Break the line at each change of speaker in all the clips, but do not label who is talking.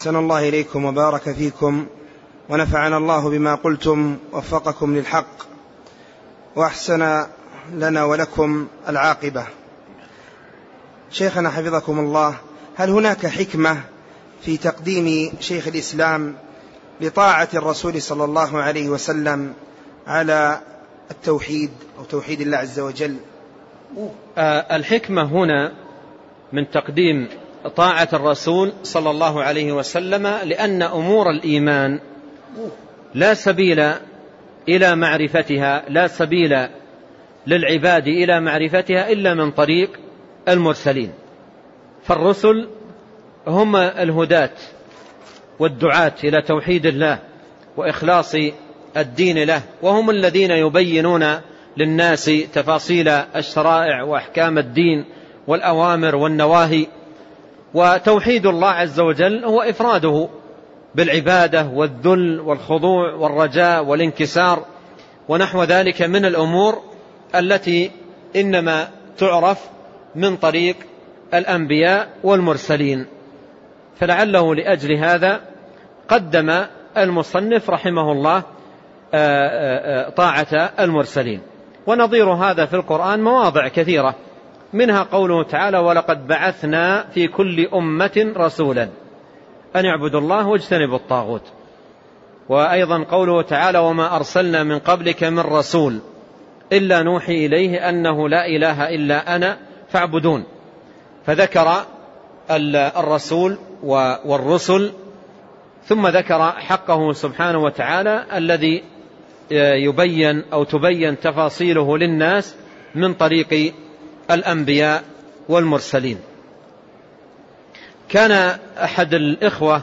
أحسن الله إليكم وبارك فيكم ونفعنا الله بما قلتم وفقكم للحق وأحسن لنا ولكم العاقبة. شيخنا حفظكم الله هل هناك حكمة في تقديم شيخ الإسلام لطاعة الرسول صلى الله عليه وسلم على التوحيد أو توحيد الله عز وجل؟
آه، الحكمة هنا من تقديم طاعة الرسول صلى الله عليه وسلم لأن أمور الإيمان لا سبيل إلى معرفتها لا سبيل للعباد إلى معرفتها إلا من طريق المرسلين. فالرسل هم الهداة والدعاة إلى توحيد الله وإخلاص الدين له وهم الذين يبينون للناس تفاصيل الشرائع وأحكام الدين والأوامر والنواهي. وتوحيد الله عز وجل هو إفراده بالعبادة والذل والخضوع والرجاء والانكسار ونحو ذلك من الأمور التي إنما تعرف من طريق الأنبياء والمرسلين. فلعله لأجل هذا قدم المصنف رحمه الله آه، آه، آه، طاعة المرسلين. ونظير هذا في القرآن مواضع كثيرة. منها قوله تعالى ولقد بعثنا في كل أمة رسولا أن يعبدوا الله واجتنبوا الطاغوت. وأيضا قوله تعالى وما أرسلنا من قبلك من رسول إلا نوحي إليه أنه لا إله إلا أنا فاعبدون. فذكر الرسول والرسل ثم ذكر حقه سبحانه وتعالى الذي يبين أو تبين تفاصيله للناس من طريق الأنبياء والمرسلين. كان أحد الإخوة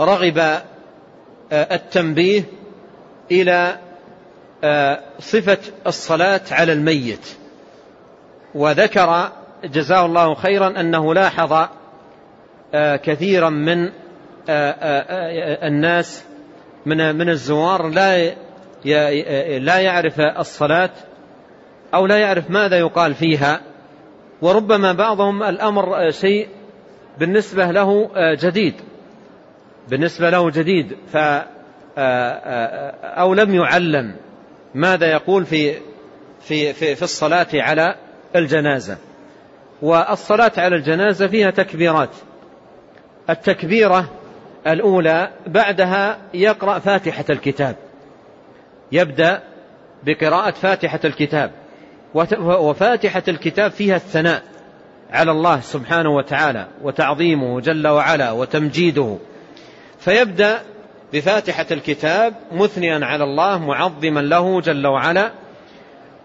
رغب آه، التنبيه إلى آه، صفة الصلاة على الميت. وذكر جزاه الله خيرا أنه لاحظ آه، كثيرا من الناس من من الزوار لا لا يعرف الصلاة أو لا يعرف ماذا يقال فيها وربما بعضهم الأمر شيء بالنسبة له جديد. بالنسبة له جديد ف أو لم يعلم ماذا يقول في في في, في الصلاة على الجنازة. والصلاة على الجنازة فيها تكبيرات. التكبيرة الأولى بعدها يقرأ فاتحة الكتاب. يبدأ بقراءة فاتحة الكتاب. وفاتحة الكتاب فيها الثناء على الله سبحانه وتعالى وتعظيمه جل وعلا وتمجيده. فيبدأ بفاتحة الكتاب مثنيا على الله معظما له جل وعلا.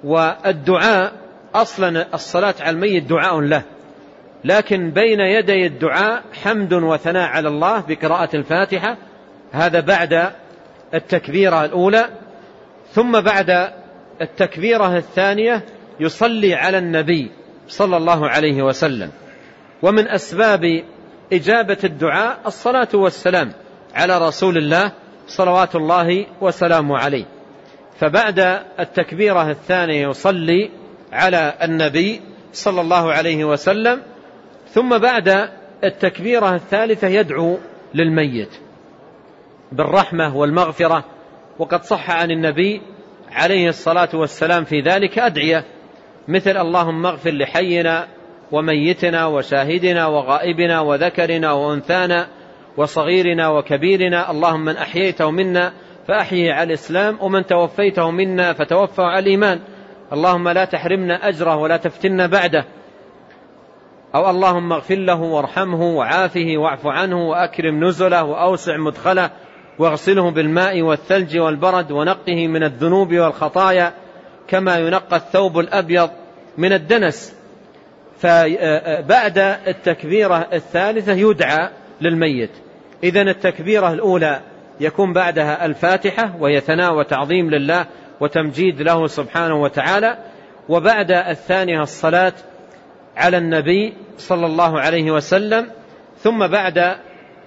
والدعاء أصلا الصلاة على الميت دعاء له. لكن بين يدي الدعاء حمد وثناء على الله بقراءة الفاتحة. هذا بعد التكبيرة الأولى. ثم بعد التكبيرة الثانية يصلي على النبي صلى الله عليه وسلم. ومن أسباب إجابة الدعاء الصلاة والسلام على رسول الله صلوات الله وسلامه عليه. فبعد التكبيرة الثانية يصلي على النبي صلى الله عليه وسلم ثم بعد التكبيرة الثالثة يدعو للميت بالرحمة والمغفرة. وقد صح عن النبي عليه الصلاة والسلام في ذلك أدعية مثل اللهم اغفر لحينا وميتنا وشاهدنا وغائبنا وذكرنا وأنثانا وصغيرنا وكبيرنا اللهم من أحييته منا فأحيه على الإسلام ومن توفيته منا فتوفى على الإيمان اللهم لا تحرمنا أجره ولا تفتنا بعده أو اللهم اغفر له وارحمه وعافه واعف عنه وأكرم نزله وأوسع مدخله واغسله بالماء والثلج والبرد ونقه من الذنوب والخطايا كما ينقى الثوب الأبيض من الدنس. فبعد التكبيرة الثالثة يدعى للميت. إذا التكبيرة الأولى يكون بعدها الفاتحة وهي ثناء وتعظيم لله وتمجيد له سبحانه وتعالى. وبعد الثانية الصلاة على النبي صلى الله عليه وسلم. ثم بعد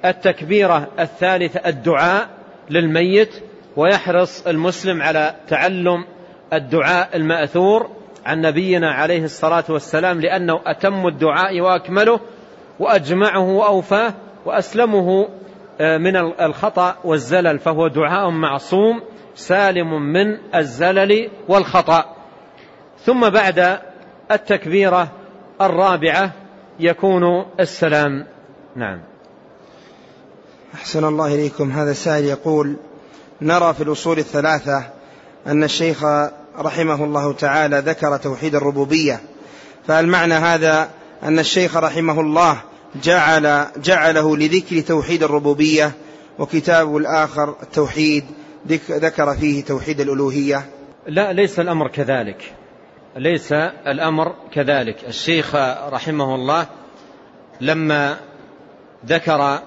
التكبيرة الثالثة الدعاء للميت. ويحرص المسلم على تعلم الدعاء المأثور عن نبينا عليه الصلاة والسلام لأنه أتم الدعاء وأكمله وأجمعه وأوفاه وأسلمه من الخطأ والزلل فهو دعاء معصوم سالم من الزلل والخطأ. ثم بعد التكبيرة الرابعة يكون السلام. نعم.
أحسن الله إليكم. هذا سائل يقول نرى في الأصول الثلاثة أن الشيخ رحمه الله تعالى ذكر توحيد الربوبية. فهل معنى هذا أن الشيخ رحمه الله جعل جعله لذكر توحيد الربوبية وكتابه الآخر التوحيد ذكر فيه توحيد الألوهية.
لا ليس الأمر كذلك. ليس الأمر كذلك. الشيخ رحمه الله لما ذكر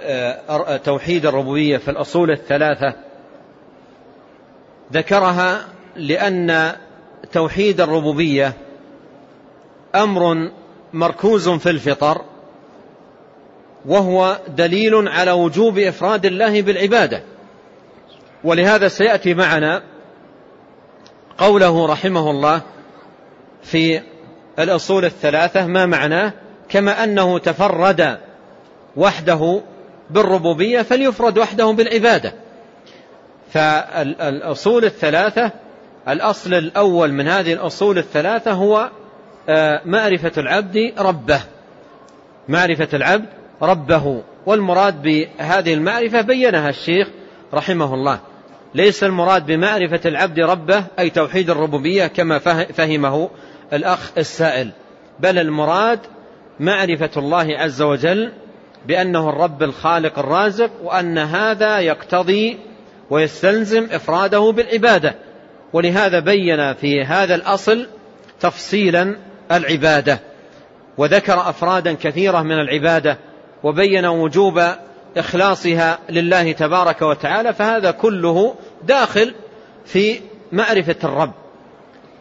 آه، توحيد الربوبية في الأصول الثلاثة ذكرها لأن توحيد الربوبية أمر مركوز في الفطر وهو دليل على وجوب إفراد الله بالعبادة. ولهذا سيأتي معنا قوله رحمه الله في الأصول الثلاثة ما معناه؟ كما أنه تفرد وحده بالربوبية فليفرد وحده بالعبادة. فالأصول الثلاثة الأصل الأول من هذه الأصول الثلاثة هو آه، معرفة العبد ربه. معرفة العبد ربه. والمراد بهذه المعرفة بينها الشيخ رحمه الله. ليس المراد بمعرفة العبد ربه أي توحيد الربوبية كما فهمه الأخ السائل. بل المراد معرفة الله عز وجل بأنه الرب الخالق الرازق وأن هذا يقتضي ويستلزم إفراده بالعبادة. ولهذا بين في هذا الأصل تفصيلا العبادة وذكر أفرادا كثيرة من العبادة وبين وجوب إخلاصها لله تبارك وتعالى فهذا كله داخل في معرفة الرب.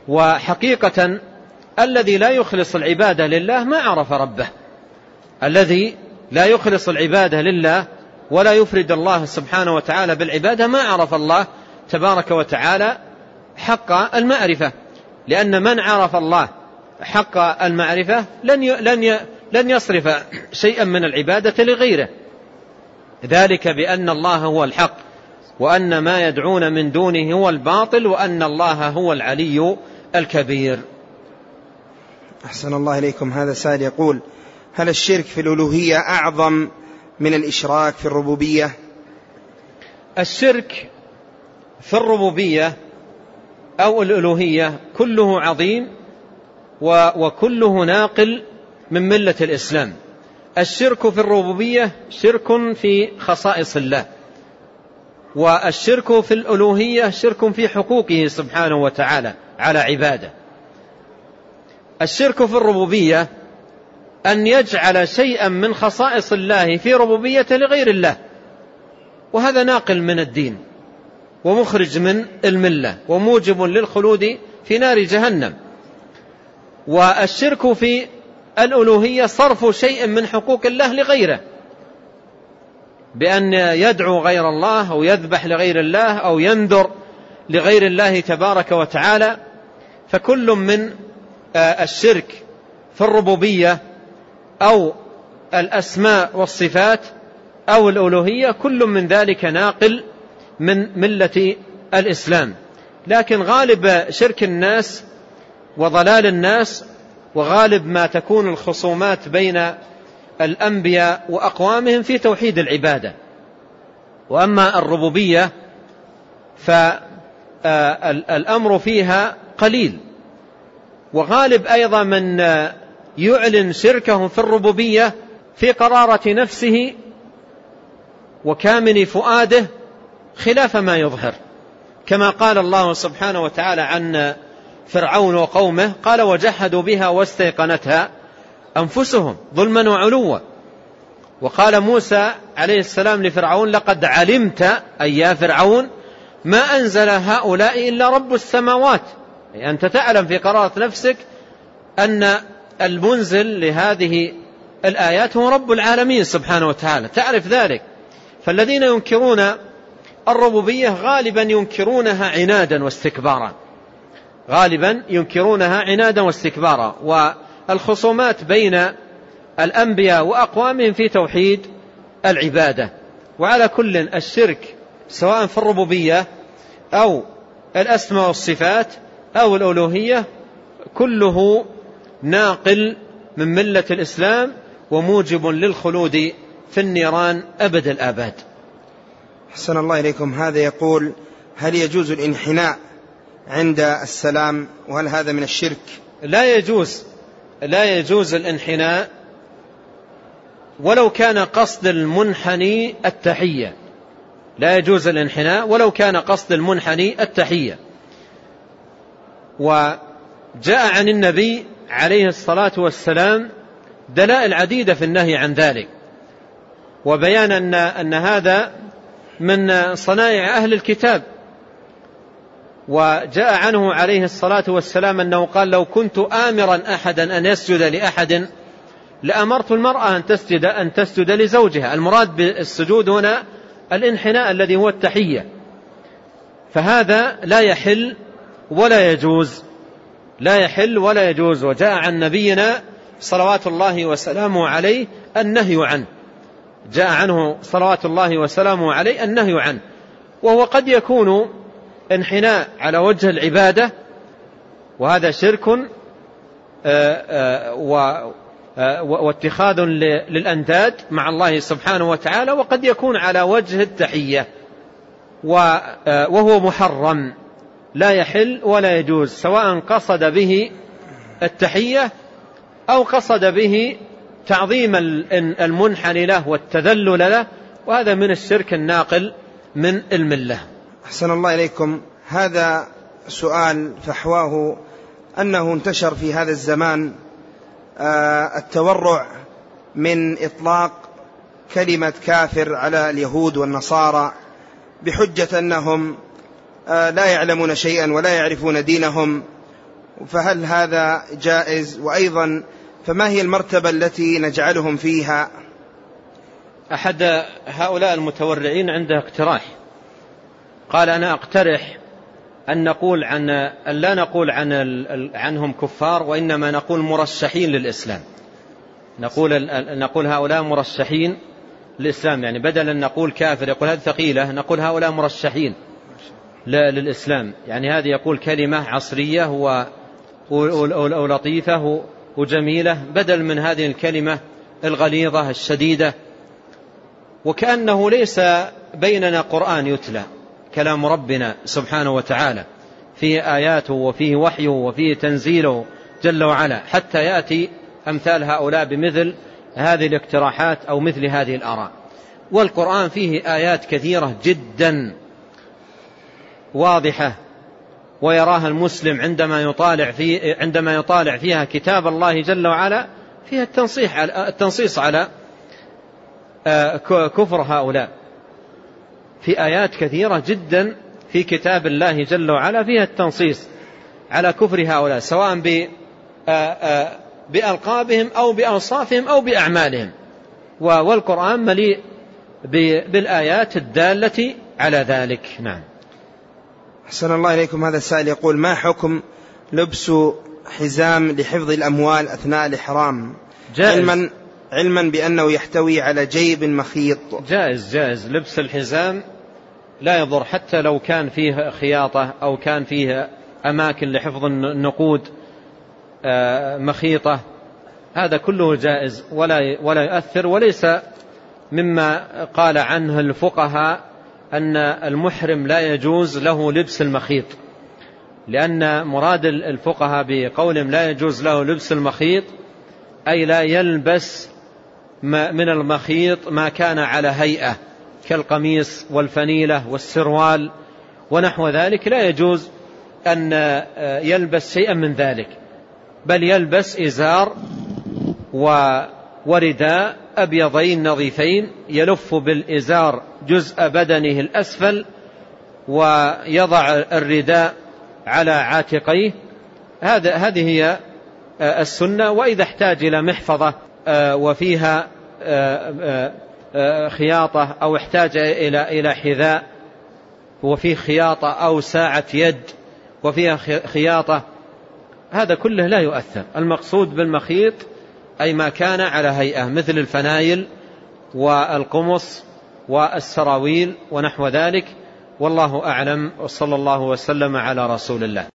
وحقيقة الذي لا يخلص العبادة لله ما عرف ربه. الذي لا يخلص العبادة لله ولا يفرد الله سبحانه وتعالى بالعبادة ما عرف الله تبارك وتعالى حق المعرفة لأن من عرف الله حق المعرفة لن لن لن يصرف شيئا من العبادة لغيره. ذلك بأن الله هو الحق وأن ما يدعون من دونه هو الباطل وأن الله هو العلي الكبير.
أحسن الله إليكم. هذا سائل يقول هل الشرك في الألوهية أعظم من الإشراك في الربوبية؟
الشرك في الربوبية أو الألوهية كله عظيم وكله ناقل من ملة الإسلام. الشرك في الربوبية شرك في خصائص الله. والشرك في الألوهية شرك في حقوقه سبحانه وتعالى على عباده. الشرك في الربوبية أن يجعل شيئا من خصائص الله في ربوبيته لغير الله. وهذا ناقل من الدين. ومخرج من الملة وموجب للخلود في نار جهنم. والشرك في الألوهية صرف شيء من حقوق الله لغيره. بأن يدعو غير الله أو يذبح لغير الله أو ينذر لغير الله تبارك وتعالى. فكل من آه، الشرك في الربوبية أو الأسماء والصفات أو الألوهية كل من ذلك ناقل من ملة الإسلام. لكن غالب شرك الناس وضلال الناس وغالب ما تكون الخصومات بين الأنبياء وأقوامهم في توحيد العبادة. وأما الربوبية فالأمر فيها قليل. وغالب أيضا من يعلن شركه في الربوبية في قرارة نفسه وكامن فؤاده خلاف ما يظهر. كما قال الله سبحانه وتعالى عن فرعون وقومه قال وجحدوا بها واستيقنتها أنفسهم ظلما وعلوا. وقال موسى عليه السلام لفرعون لقد علمت أي يا فرعون ما أنزل هؤلاء إلا رب السماوات. أي أنت تعلم في قرارة نفسك أن المنزل لهذه الآيات هو رب العالمين سبحانه وتعالى. تعرف ذلك. فالذين ينكرون الربوبية غالبا ينكرونها عنادا واستكبارا. غالبا ينكرونها عنادا واستكبارا. والخصومات بين الأنبياء وأقوامهم في توحيد العبادة. وعلى كل الشرك سواء في الربوبية أو الأسماء والصفات أو الألوهية كله ناقل من ملة الإسلام وموجب للخلود في النيران أبد الآباد.
حسن الله إليكم. هذا يقول هل يجوز الانحناء عند السلام وهل هذا من الشرك؟
لا يجوز لا يجوز الانحناء ولو كان قصد المنحني التحية. لا يجوز الانحناء ولو كان قصد المنحني التحية. وجاء عن النبي عليه الصلاة والسلام دلائل عديدة في النهي عن ذلك. وبيان أن, أن هذا من صنائع أهل الكتاب. وجاء عنه عليه الصلاة والسلام أنه قال لو كنت آمرا أحدا أن يسجد لأحد لأمرت المرأة أن تسجد, أن تسجد لزوجها. المراد بالسجود هنا الانحناء الذي هو التحية. فهذا لا يحل ولا يجوز لا يحل ولا يجوز. وجاء عن نبينا صلوات الله وسلامه عليه النهي عنه. جاء عنه صلوات الله وسلامه عليه النهي عنه وهو قد يكون انحناء على وجه العبادة وهذا شرك آه، آه، آه، واتخاذ للأنداد مع الله سبحانه وتعالى وقد يكون على وجه التحية وهو محرم لا يحل ولا يجوز سواء قصد به التحية أو قصد به تعظيم المنحني له والتذلل له وهذا من الشرك الناقل من المله
أحسن الله إليكم. هذا سؤال فحواه أنه انتشر في هذا الزمان آه، التورع من إطلاق كلمة كافر على اليهود والنصارى بحجة أنهم آه، لا يعلمون شيئا ولا يعرفون دينهم. فهل هذا جائز؟ وأيضا فما هي المرتبة التي نجعلهم فيها؟
أحد هؤلاء المتورعين عنده اقتراح. قال أنا أقترح أن نقول عن أن لا نقول عن عنهم كفار وإنما نقول مرشحين للإسلام. نقول نقول هؤلاء مرشحين للإسلام. يعني بدلا نقول كافر يقول هذه ثقيلة نقول هؤلاء مرشحين للإسلام. يعني هذه يقول كلمة عصرية ولطيفة وجميلة بدل من هذه الكلمة الغليظة الشديدة. وكأنه ليس بيننا قرآن يتلى كلام ربنا سبحانه وتعالى. فيه آياته وفيه وحيه وفيه تنزيله جل وعلا. حتى يأتي أمثال هؤلاء بمثل هذه الاقتراحات أو مثل هذه الآراء. والقرآن فيه آيات كثيرة جدا واضحة ويراها المسلم عندما يطالع في عندما يطالع فيها كتاب الله جل وعلا فيها التنصيح التنصيص على آه، كفر هؤلاء. في آيات كثيرة جدا في كتاب الله جل وعلا فيها التنصيص على كفر هؤلاء سواء آه، آه، بألقابهم أو بأوصافهم أو بأعمالهم. والقرآن مليء بالآيات الدالة على ذلك. نعم.
حسن الله إليكم هذا السائل يقول ما حكم لبس حزام لحفظ الأموال أثناء الإحرام؟ جائز. علما, علما بأنه يحتوي على جيب مخيط.
جائز جائز. لبس الحزام لا يضر حتى لو كان فيه خياطة أو كان فيه أماكن لحفظ النقود آه، مخيطة. هذا كله جائز ولا ولا يؤثر وليس مما قال عنه الفقهاء أن المحرم لا يجوز له لبس المخيط لأن مراد الفقهاء بقولهم لا يجوز له لبس المخيط أي لا يلبس من المخيط ما كان على هيئة كالقميص والفنيلة والسروال ونحو ذلك. لا يجوز أن يلبس شيئا من ذلك بل يلبس إزار ورداء أبيضين نظيفين يلف بالإزار جزء بدنه الأسفل ويضع الرداء على عاتقيه. هذا هذه هي آه، السنة. وإذا احتاج إلى محفظة آه، وفيها آه، خياطة أو احتاج إلى إلى حذاء وفيه خياطة أو ساعة يد وفيها خياطة هذا كله لا يؤثر. المقصود بالمخيط أي ما كان على هيئة مثل الفنايل والقمص والسراويل ونحو ذلك. والله أعلم وصلى الله وسلم على رسول الله.